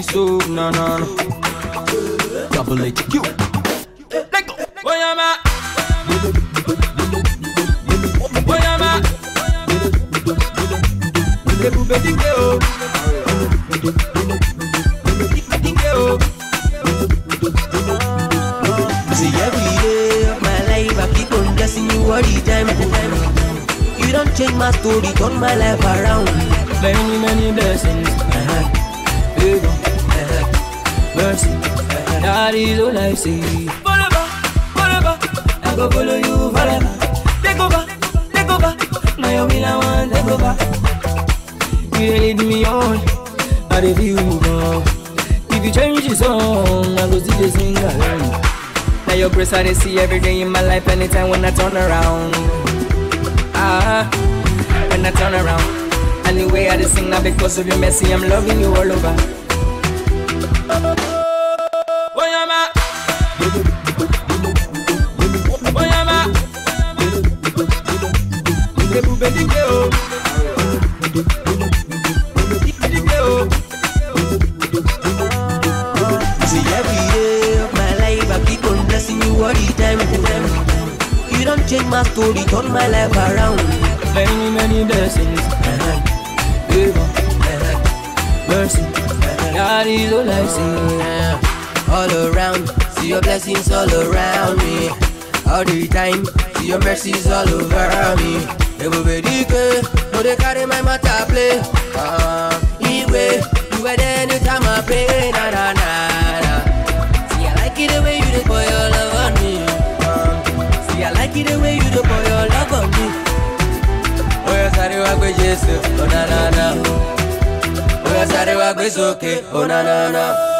really so na na na. Double HQ. Let go. Where am I? Where am I? Le poube dike o. See every day of my life I keep on guessing you all the time. You don't change my story, turn my life around. Many many blessings. Uh-huh. Favor mercy. That is all I see. Forever, forever, I go follow you forever. Take over, take over. Now you will I want take over. You lead me on, I leave you move. If you change the song, I go see the singer. Now your grace I see every day in my life, anytime when I turn around. Ah, when I turn around. Anyway, I just sing now because of your mercy, I'm loving you all over. blessings all around me. All the time, see your mercies all over me. Everybody good, no they carry my matter play. Uh, anyway, you are there anytime I pray. Na na na na. See I like it the way you do pour your love on me. Uh, see I like it the way you do pour your love on me. Oh yes, I do I with Jesus. Oh na na na. Oh yes, I do I with okay. Oh na na na.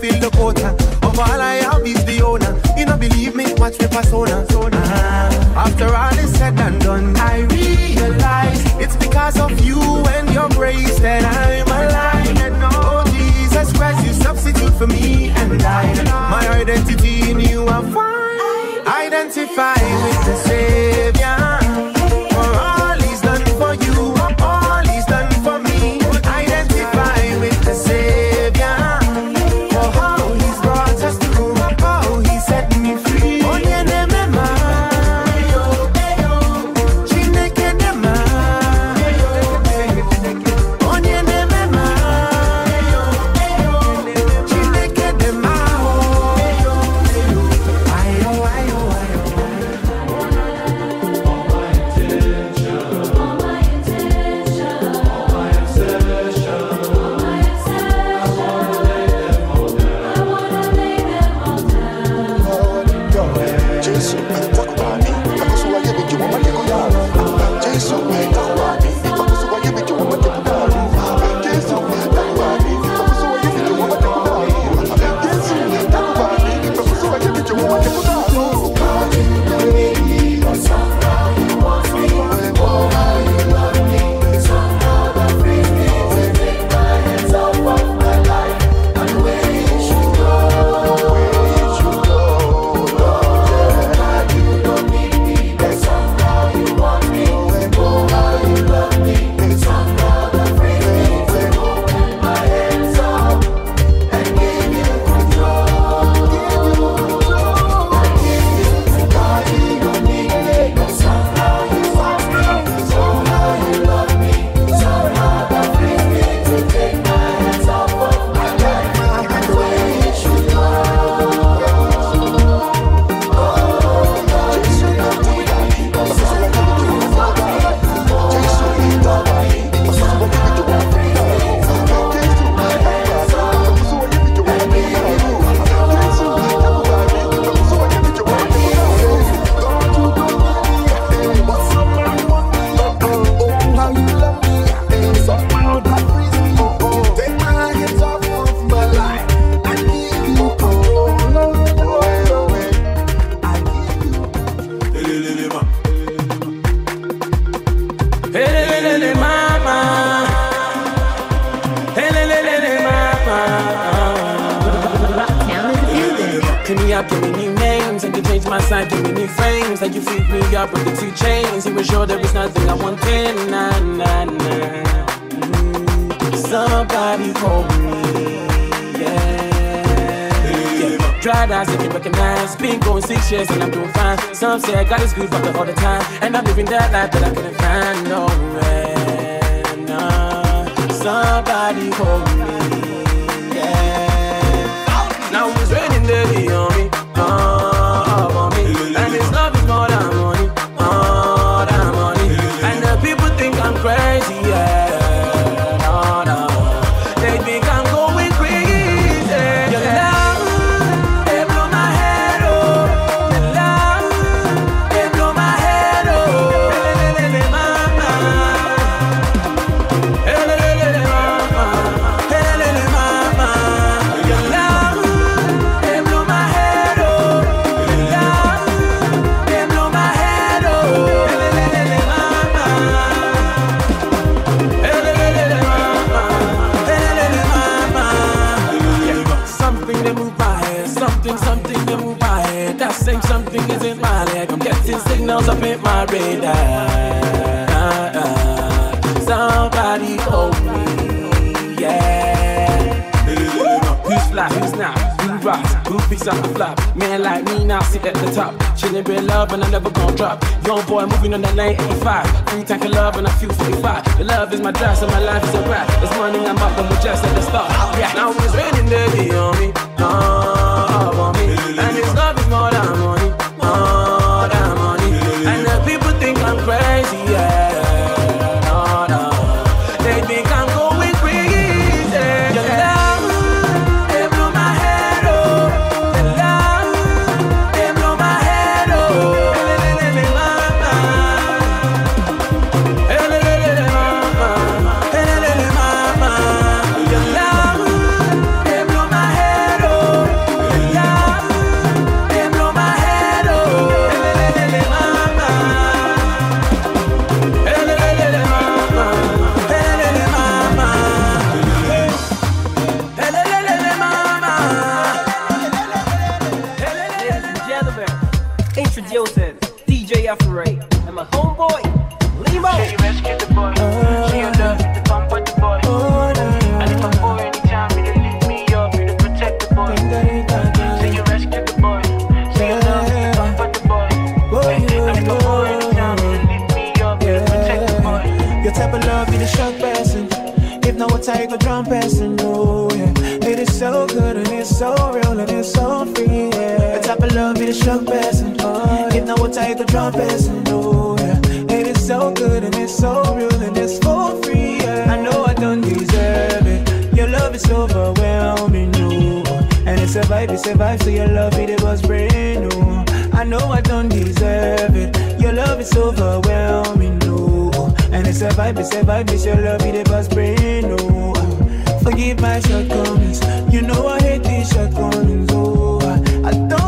feel the quota. Of all I have is the owner. You don't believe me? Watch me persona. Uh, after all is said and done, I realize it's because of you and your grace that I'm alive. Oh Jesus Christ, you substitute for me and I. My identity in you I find. Identify with the Savior. love and I never gon' drop. Young boy moving on that lane 85. Three tank of love and I feel 45. The love is my dress so my life is a rap. It's money I'm up and we just at the start. Yeah, now it's raining daily on me. Uh-huh. DJ Afraid, and my homeboy, Limo. Say you rescue the boy. Say you love the comfort the boy. And if I fall anytime, you to lift me up, you to protect the boy. Say you rescue the boy. Say you love the comfort the boy. And if I fall anytime, you to lift me up, you to protect the boy. Your type of love be the shock person. If not, what type of drum person? Oh, yeah. It is so good and it's so real and it's so free. Yeah. Type of love be the shock person. Oh, if not, what type of drum person? Oh, yeah. It is so good and it's so real and it's for free. Yeah. I know I don't deserve it. Your love is overwhelming, no. And it's a vibe, it's a vibe, so your love it was brand new. I know I don't deserve it. Your love is overwhelming, no. And it's a vibe, it's a vibe, it's your love it was brand new. Forgive my shortcomings. You know I hate these shortcomings. Oh, I don't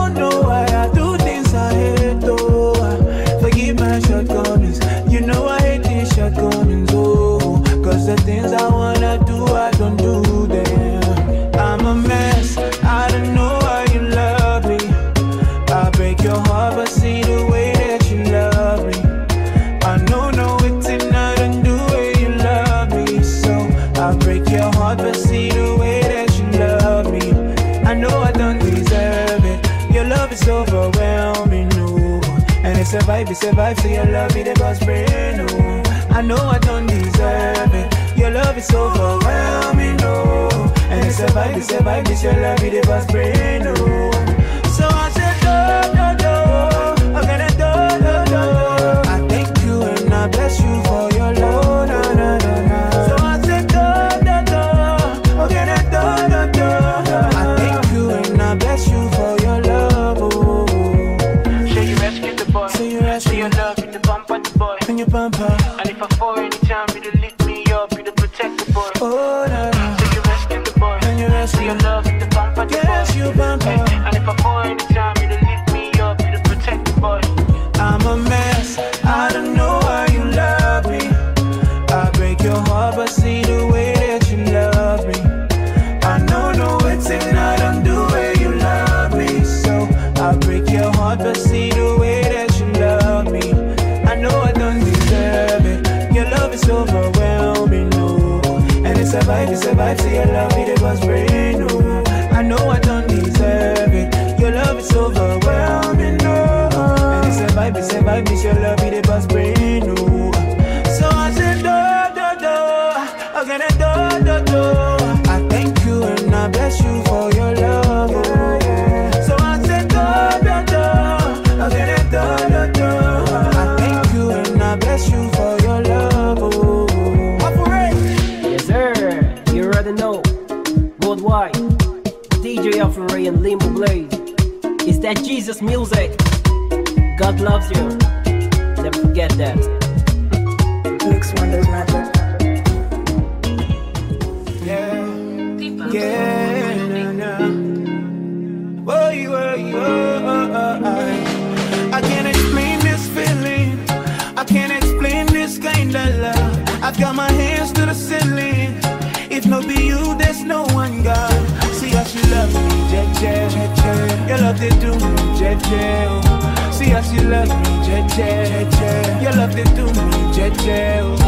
the things I wanna do, I don't do them. I'm a mess. I don't know why you love me. I break your heart, but see the way that you love me. I know, no, it's not undo way you love me. So I break your heart, but see the way that you love me. I know I don't deserve it. Your love is overwhelming, no. And it's a vibe, it's a vibe, so your love it was brand new. I know I don't deserve it. Your is overwhelming, no. And it's a vibe, it's a vibe, it's your love it was brand new. No be you, there's no one God. See how she love me, Jeje. Your love they do me, Jeje. See how she love me, Jeje. Your love they do me, Jeje.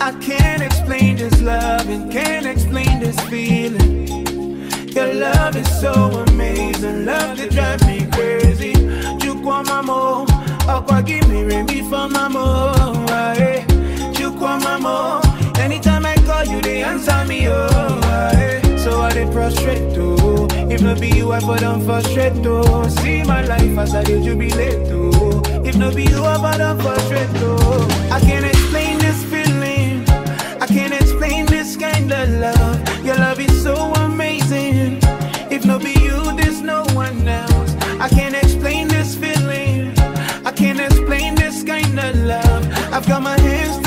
I, can't explain this love and can't explain this feeling. Your love is so amazing, love that drive me crazy. Chukwa mamo, akwa give me ring before mamo. Aye. Chukwa mamo, anytime I you, answer me. Oh, aye. so I did prostrate too. Oh. If not be you, I put on frustrate too. See my life as I did jubilate too. If not be you, I put on frustrate too. I can't explain this feeling. I can't explain this kind of love. Your love is so amazing. If no be you, there's no one else. I can't explain this feeling. I can't explain this kind of love. I've got my hands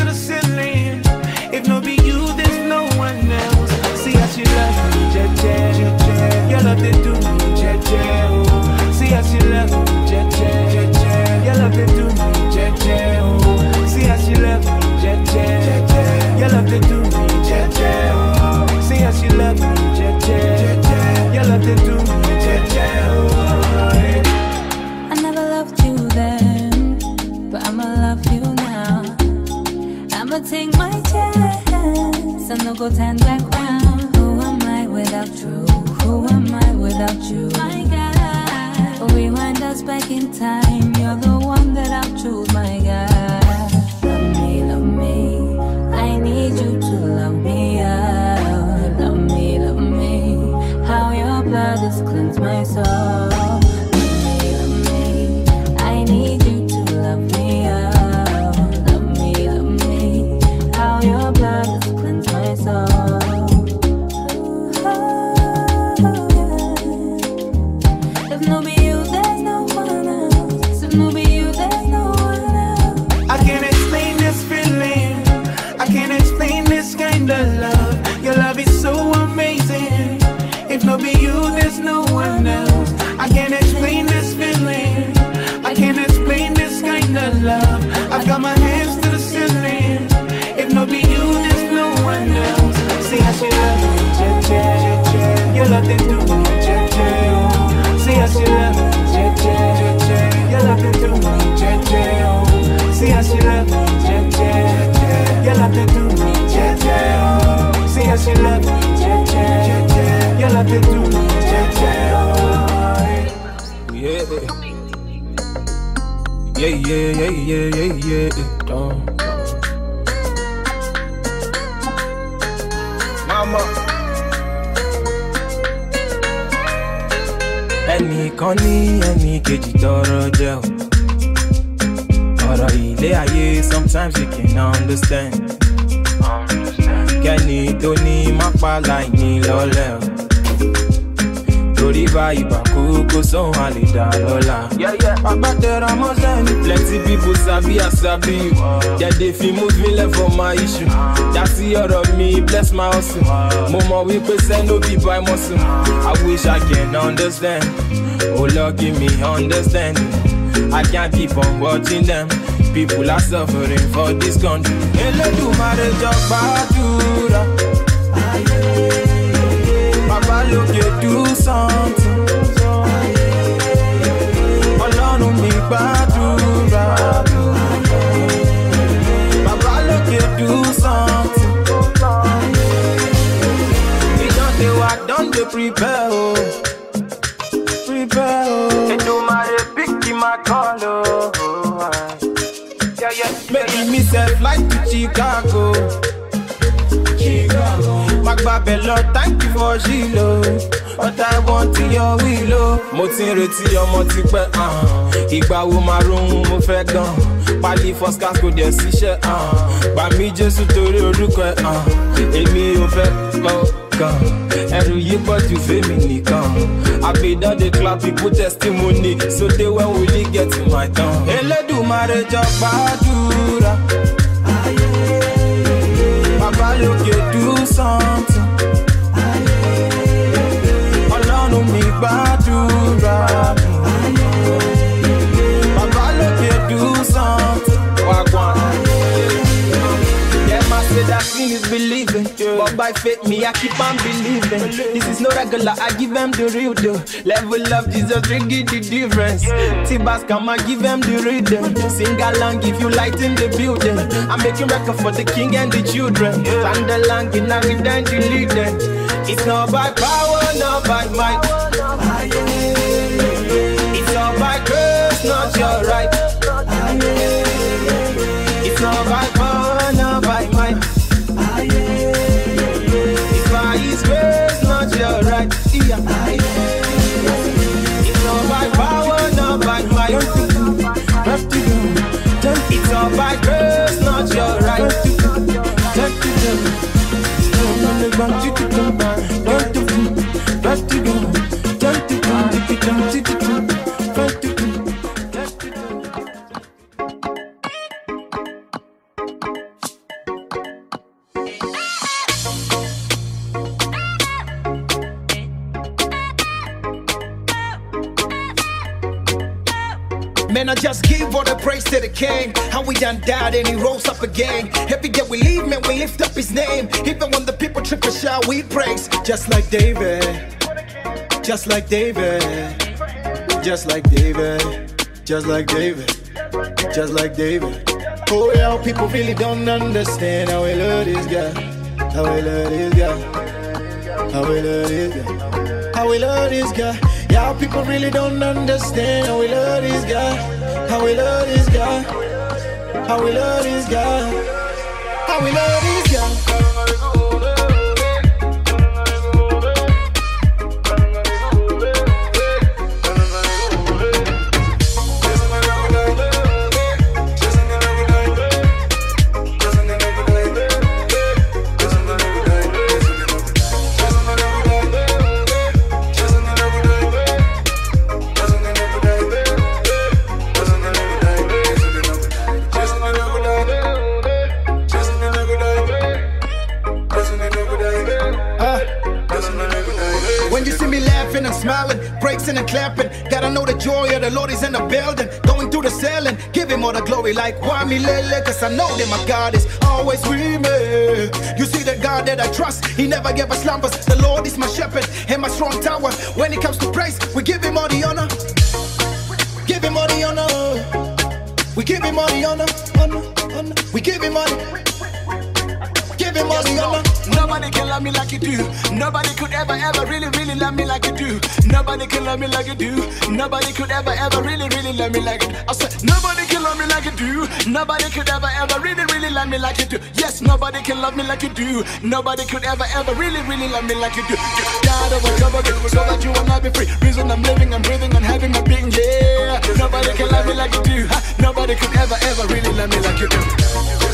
go turn back round. Who am I without you? Who am I without you? My God, rewind us back in time. You're the one that I'll choose, my God. Love me, love me. I need you to love me out. Love me, love me. How your blood has cleansed my soul. Muscle. I wish I can understand. Oh Lord give me understanding. I can't keep on watching them. People are suffering for this country. Do something. Dey prepare o. Prepare o. Èdùmàrè pick my call o. Making me sef fly to Chicago. Chicago. Magbabẹ lọ, thank you for. But I want your will o. Mo ti ń retí ọmọ tipẹ́, ah. ìgbà wo máa rohun mo fẹ́ gan. Pálí first class kò dẹ̀ síṣẹ́, ah. gbà mí Jésù torí orúkọ ẹ̀, ah. èmi ò fẹ́ lọ gan. Ẹrù yìí pọ̀ jù fèmí nìkan. Dey clap people testimony, so they when will it get to my town. Elédùmarè jọ do something. Ọlọ́run mi gbàdúrà. Bàbá lókè do something. Man say that seeing is believing. But by faith, me, I keep on believing. This is no regular, I give them the real deal. Level of Jesus, really the difference. T-Bass, come and give them the rhythm. Sing along if you light in the building. I'm making record for the king and the children. Stand along in a rhythm, the leading. It's not by power, not by might. It's not by grace, not your right. Just like David. Just like David. Just like David. Just like David. Just like David. Oh, yeah, people really don't understand how we love this guy. How we love this girl. How we love this girl. How we love this girl. Yeah, people really don't understand how we love this guy. How we love this guy. How we love this guy. How we love this guy. Praising and clapping, gotta know the joy of the Lord is in the building. Going through the ceiling, give him all the glory like Kwame Lele, cause I know that my God is always with me. You see the God that I trust, he never gave us slumbers. The Lord is my shepherd and my strong tower. When it comes to praise, we give him all the honor. Give him all the honor. We give him all the honor. honor, honor. We give him all the Nobody can love me like you do. Nobody could ever, ever really, really love me like you do. Nobody can love me like you do. Nobody could ever, ever really, really love me like you. I said, nobody can love me like you do. Nobody could ever, ever really, really love me like you do. Yes, nobody can love me like you do. Nobody could ever, ever really, really love me like you do. God overcover me so that you will not be free. Reason I'm living, I'm breathing, and having my being. Yeah, nobody can love me like you do. Nobody could ever, ever really love me like you do.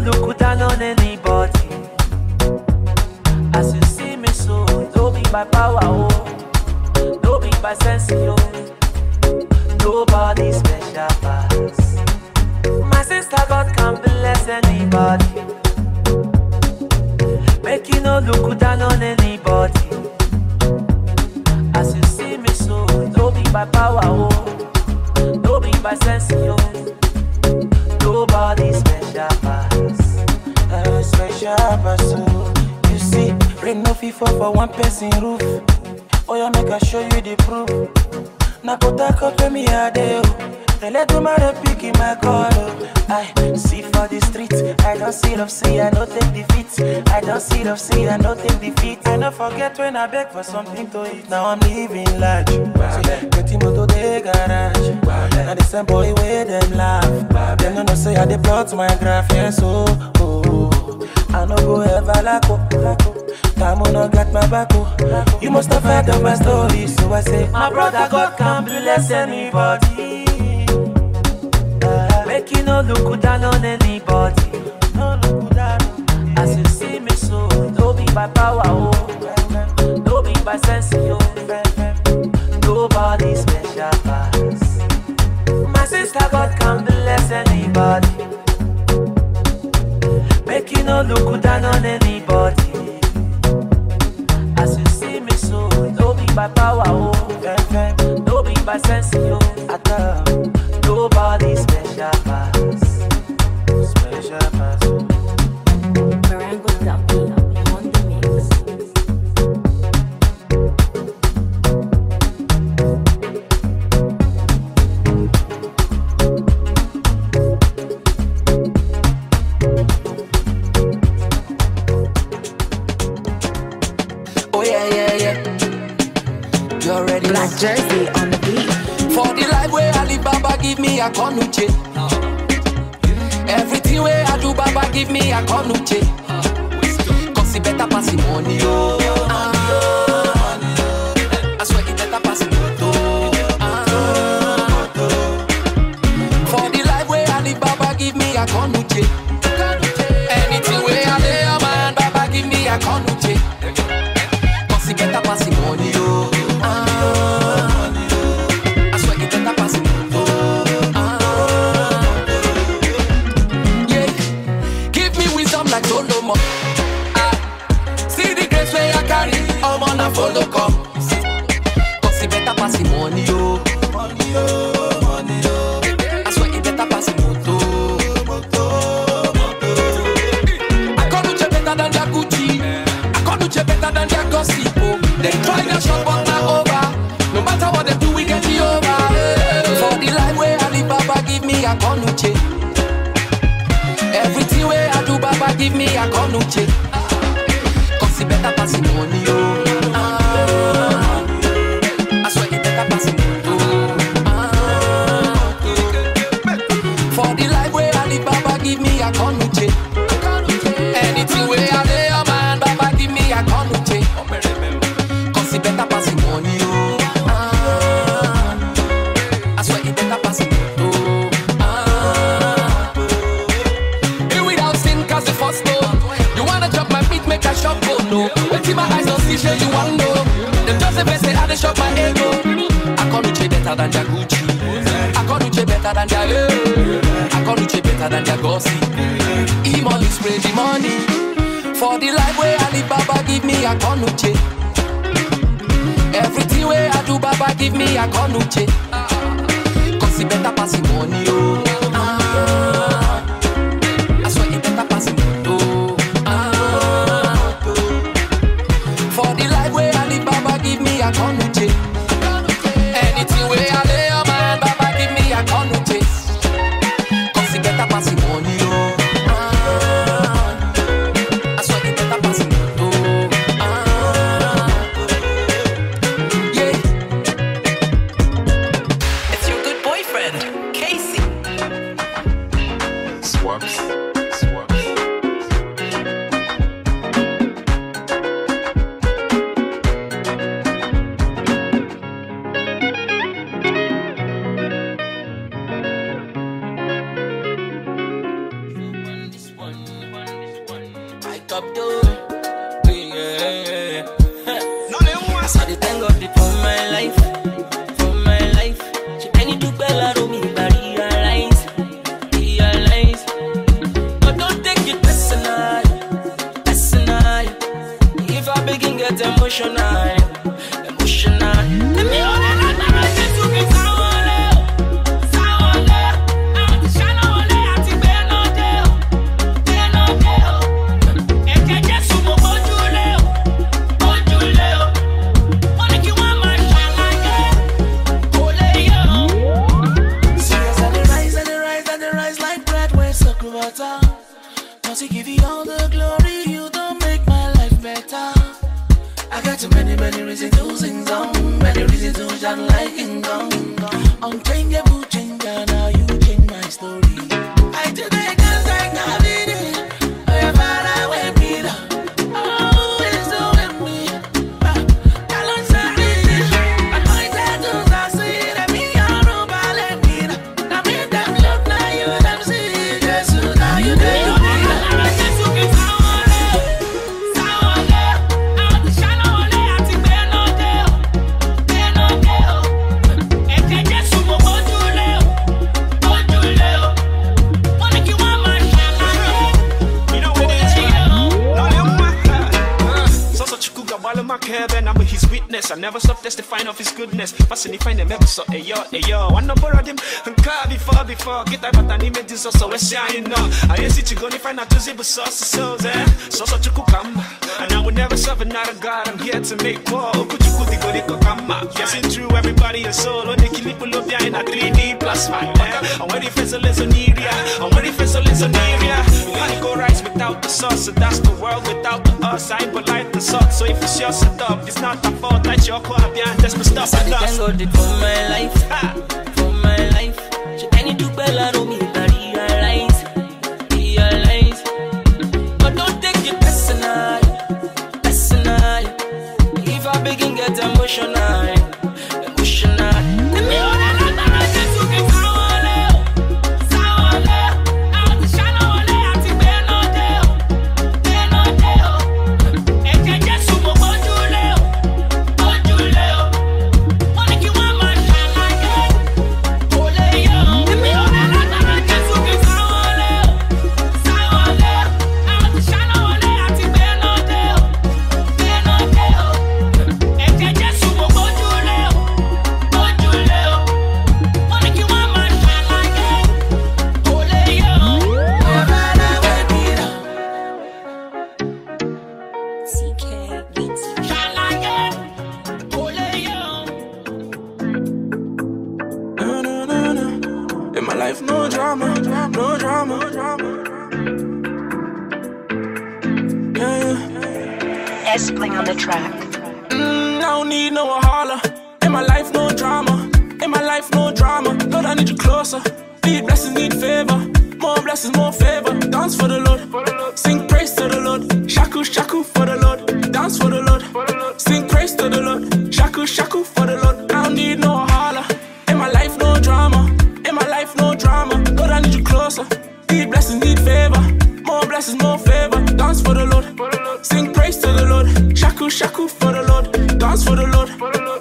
Look I don't see love, I don't take defeat. I don't forget when I beg for something to eat. Now I'm living large. So, Get him to the garage. Now the same boy where them laugh. Them no know say I dey plot my graph. Yes, oh, oh. I no go ever lack oh, lack oh. Time no got my back oh. You must have heard of my story, so I say My brother God can bless anybody. Make you no look down on anybody. As you see me so, don't be by power, oh. Don't be by sense, yo. Nobody special pass. My sister God can bless anybody. Make you no look down on anybody. As you see me so, don't be by power, oh. Don't be by sense, yo. Nobody special than their yeah. I come reach better than their gossip. E money spray the money for the life where Alibaba give me. I come reach Everything where I do, Baba give me. I come reach Cause he better pass the money. Oh. emotional. but light the suck. So if it's your setup, it's not my fault that you're caught that's my stuff. I thank God for my life, for my life. Any do better me.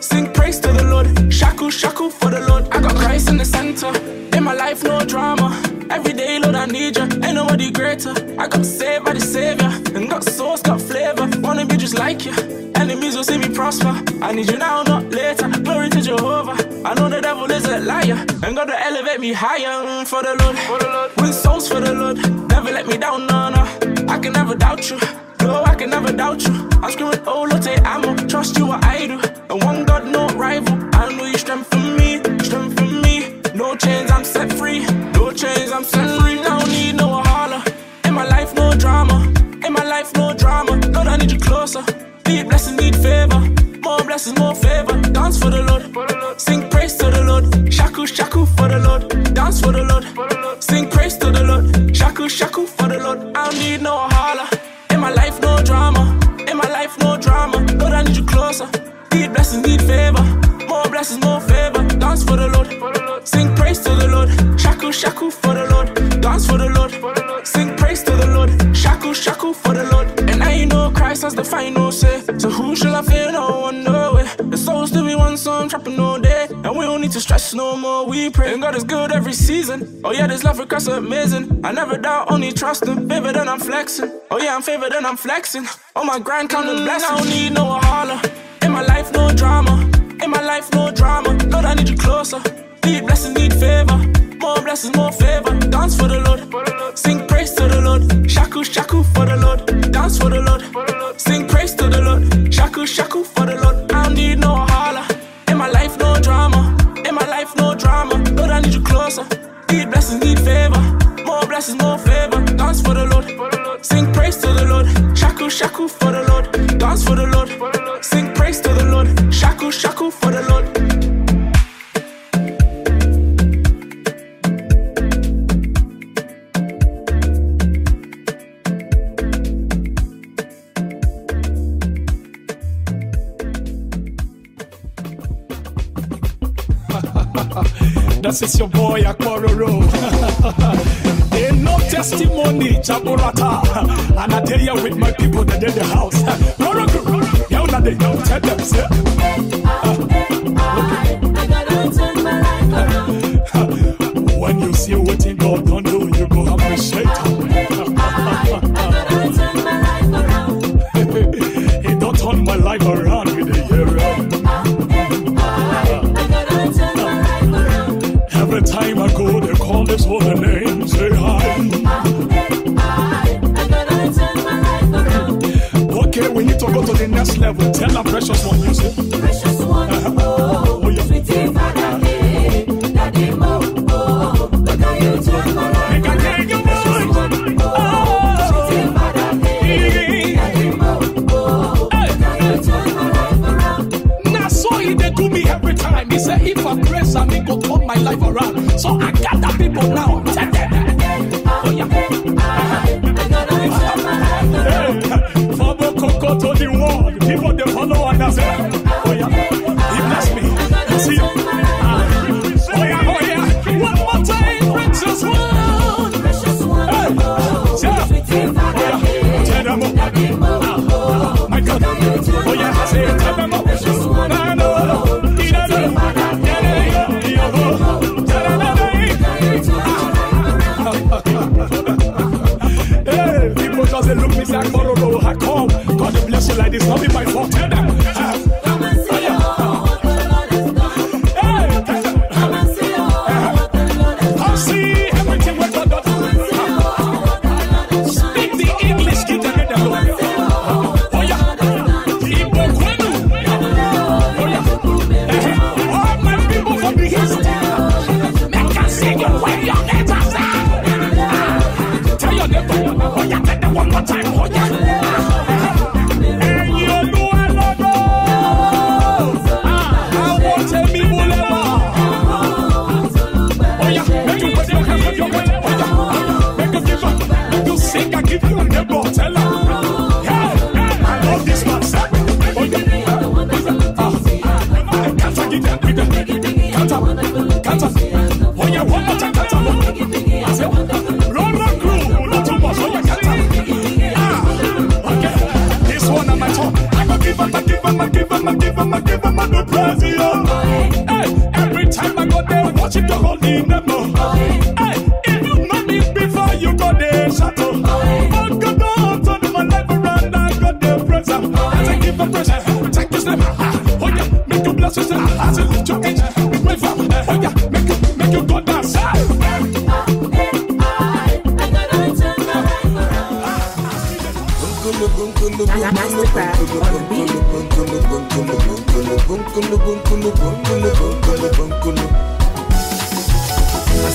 Sing praise to the Lord. Shackle, shackle for the Lord. I got Christ in the center. In my life, no drama. Every day, Lord, I need you. Ain't nobody greater. I got saved by the Savior. And got sauce, got flavor. Wanna be just like you. Enemies will see me prosper. I need you now, not later. Glory to Jehovah. I know the devil is a liar. And gonna elevate me higher. Mm, for the Lord. For the Lord. Win souls for the Lord. Never let me down, no, no. I can never doubt you. No, I can never doubt you. I'm screaming, oh, Lord, I'm trust you, what I do one God, no rival. season. Oh yeah, this love request amazing. I never doubt, only trust them. favor. Then I'm flexing. Oh yeah, I'm favored and I'm flexing. All my grind, count of blessings. I don't need no holler. In my life, no drama. In my life, no drama. Lord, I need you closer. Need blessings, need favor. More blessings, more favor. Chapo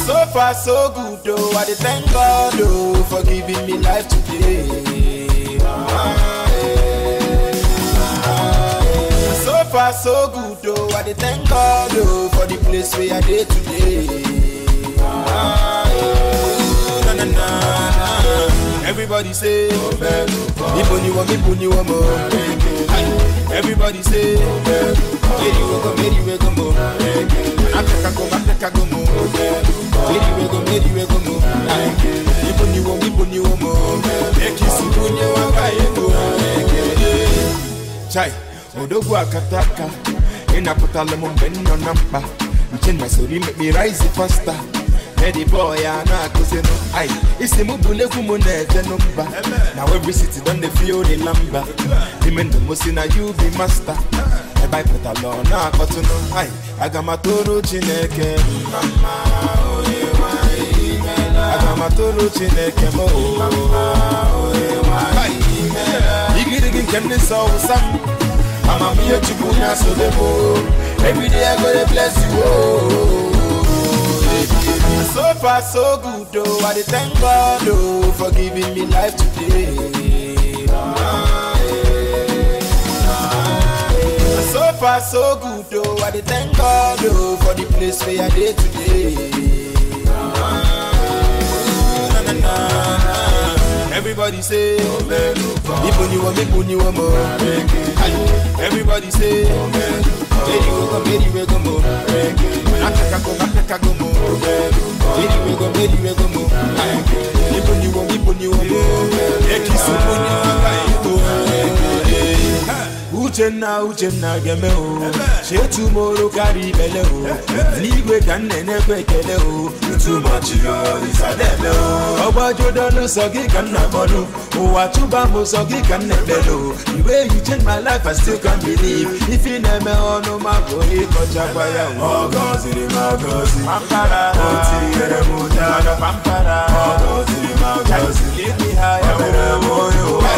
So far, so good, though. I thank God, oh, for giving me life today. So far, so good, though. I thank God, oh, for the place where I dey today. Na, na, na, na. Everybody say, Ibo ni wo, Ibo ni wo mo. Aye. Everybody say, Meri we go, Meri we go mo. Africa go, Africa go mo. Meri we go, Meri we go mo. Aye. Ibo ni wo, Ibo ni wo mo. Ekisi bu ni wa ba ego. Chai, odogwu akataka ịnapụtala m mgbe m nọ na mkpa nche na soro make me rise faster Eddie boy I a na-akụzinụ ai isi mụ bụ n'egwu m na-eje n'mba na every city don dey feel the lamba ime ndụ m si na you be master. Ebe anyị pụtala ọ na-akpọtụnụ ai aga m atụrụ chineke. Mma mma, onye nwanyị imela. aga m atụrụ chineke m o Ai, igirigi nke ndị nsọ wụsa m amamihe chukwu na-asode m o. every day i go dey bless you o. So far, so good, though. I thank God, oh, for giving me life today. Ah, eh, ah, eh. So far, so good, though. I thank God, oh, for the place where I dey today. Ah, na, na, na, na. Everybody say, Ibo ni wo, Ibo ni wo mo. Aye. Everybody say, Meri we go, Meri we go mo. Africa go, Africa go mo. Ni wo, Ibo ni wo. Ekisi bo ni ba ego. Uchenna Uchenna geme o. Chetu moro kari ibele o. N'igwe ka m na-enekwe ekele o ọgbajodo n'ụsọ gị ka m na-akpọnụ ụwa tụba m ụsọ gị ka m na-ekpele o way you change my life I still can't believe. Ife ị na-eme ọnụ ma bụ ịkọchakwa ya o. Ọgọziri m ọgọzi pampara. O tinyere m ụda pampara. Ọgọziri m ọgọzi lead me higher mere m onye ụwa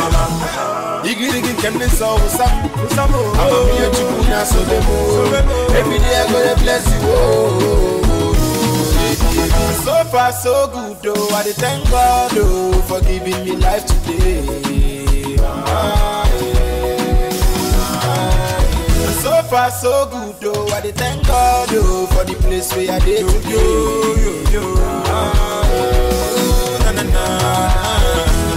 igirigi nke ndị nsọ wụsa m amamihe chukwu na-asode m every day I go dey bless you o. So far so good oh, I dey thank God oh, for giving me life today. Ah, ah, eh. So far so good oh, I dey thank God oh, for the place where I dey today. Ah, eh, na, na, na, na.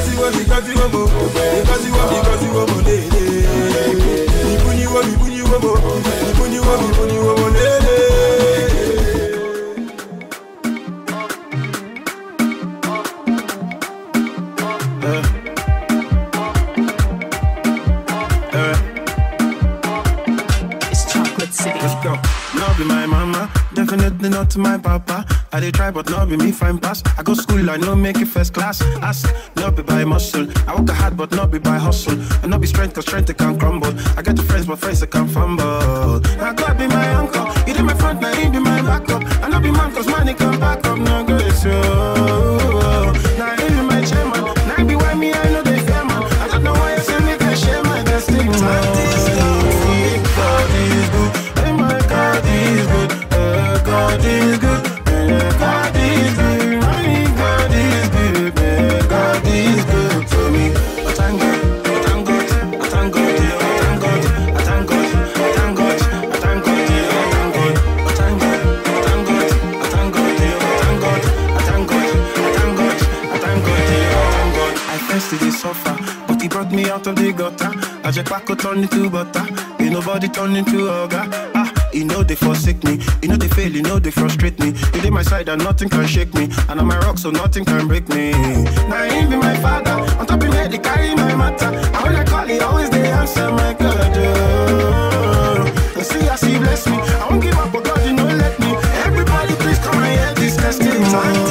Because you want, because you more. Because you because you ni wo, ibu ni wo mo. Ibu ni try, but no be me fine pass. I go school, I know make it first class. Ask, no be by muscle. I work hard, but not be by hustle. And not be strength, cause strength it can crumble. I get the friends, but friends it can fumble. Now God be my uncle, he did my front, now he be my backup. I not be man, cause money can back up. No good, so. As a pack turn into butter, ain't nobody turn into ogre. Ah, you know they forsake me, you know they fail, you know they frustrate me. You did my side and nothing can shake me, and I'm my rock so nothing can break me. Now he be my father, on top of me, they carry my matter. And when I call, he always they answer my God. Oh. And see as he bless me, I won't give up, but God you know let me. Everybody please come and hear this testimony.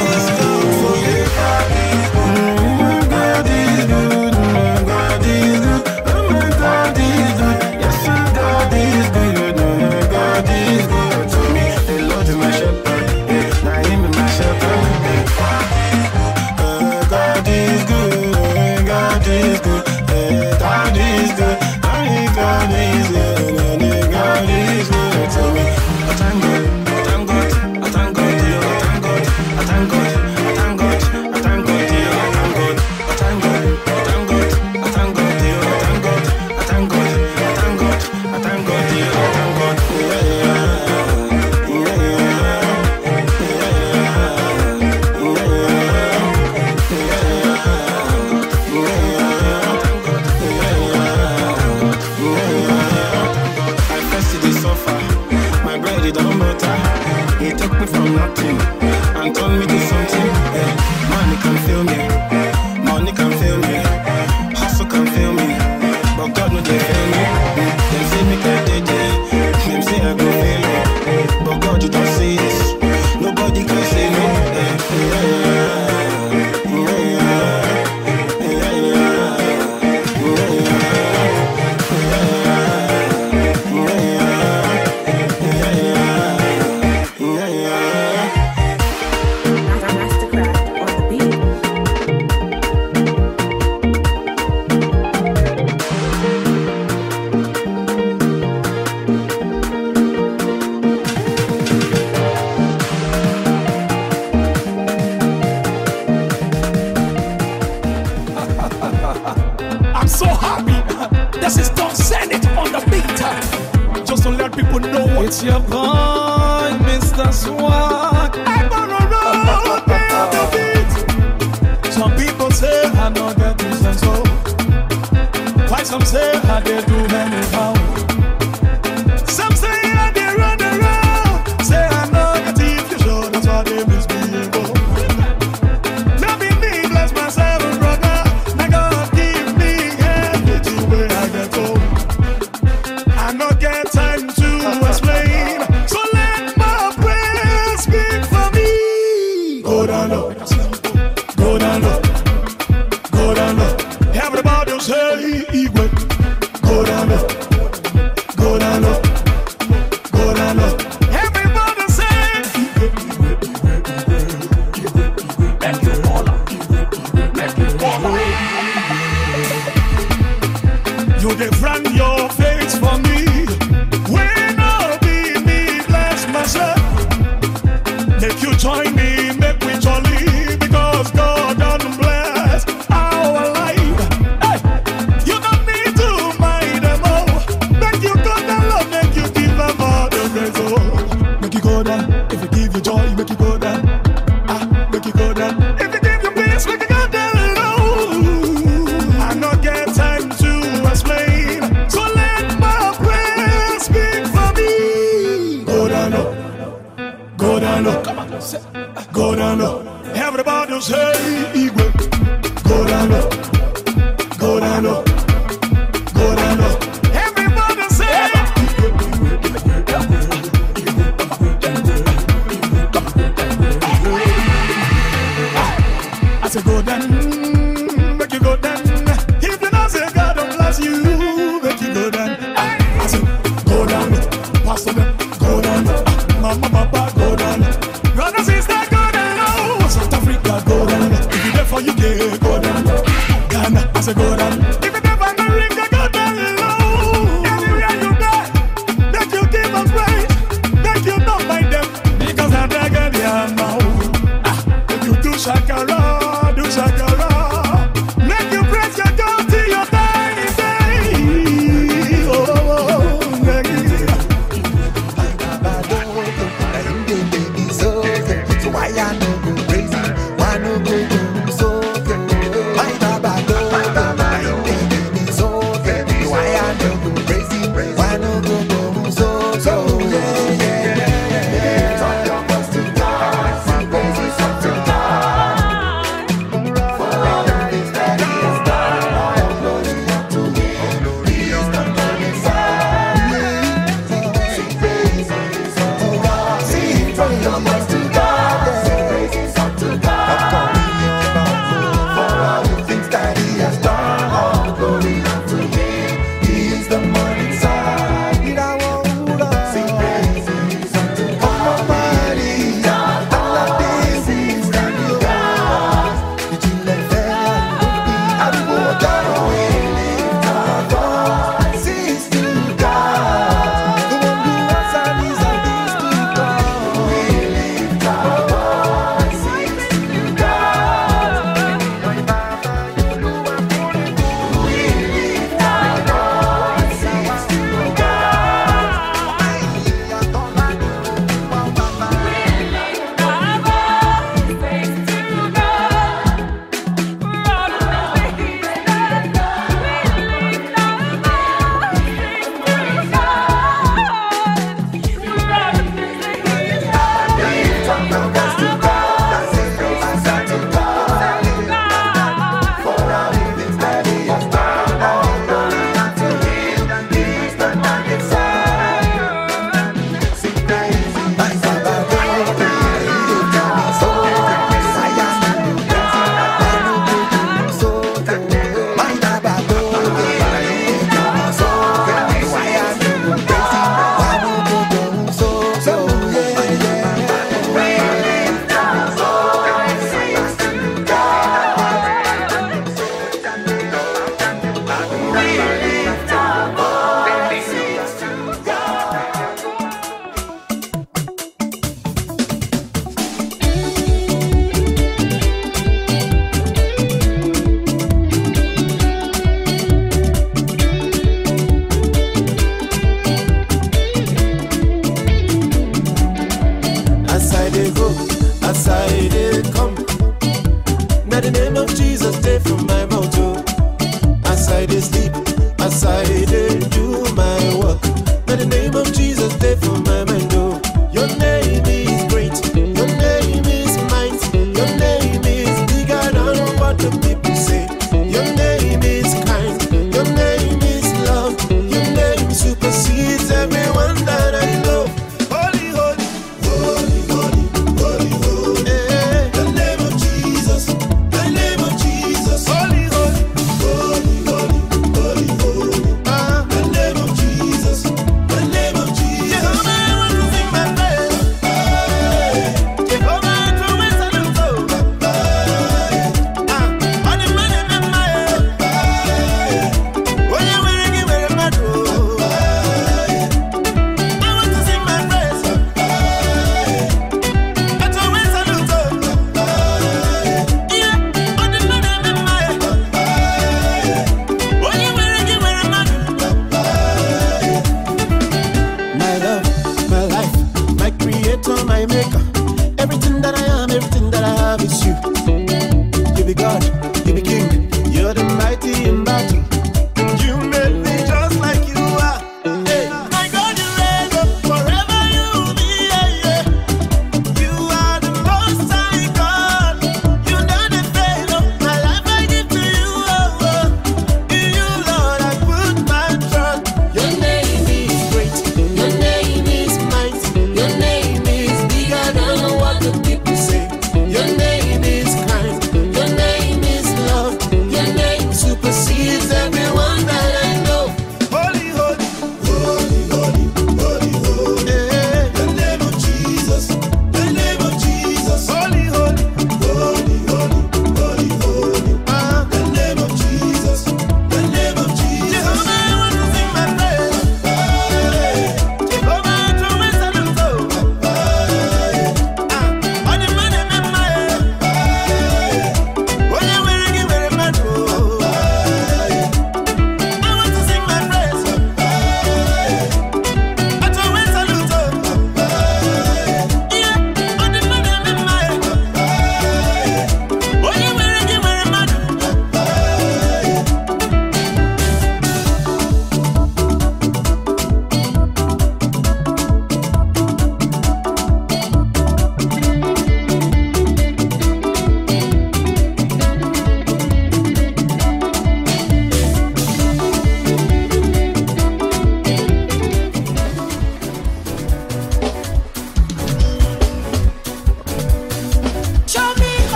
say I did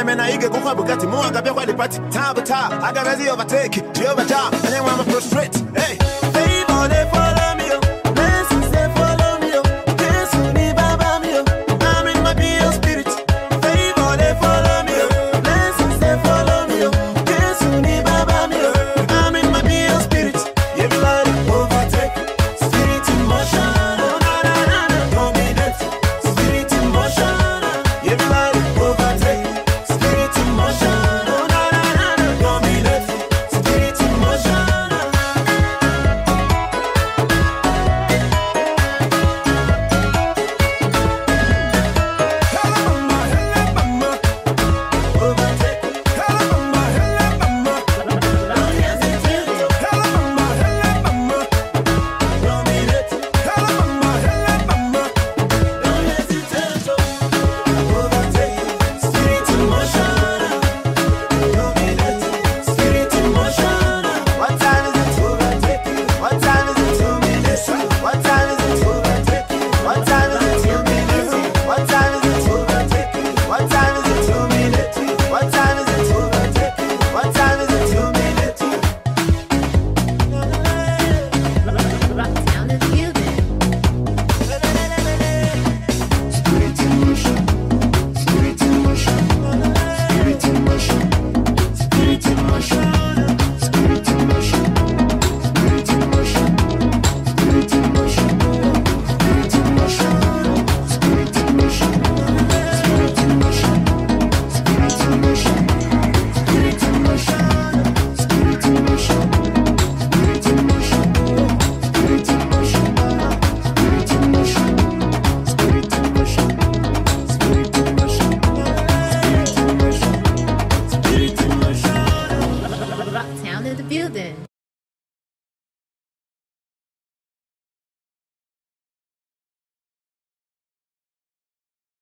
of them very phenomenal. I get go Bugatti, more I got the party. Tabata, I got ready overtake. Jehovah Jah, and then I'm prostrate.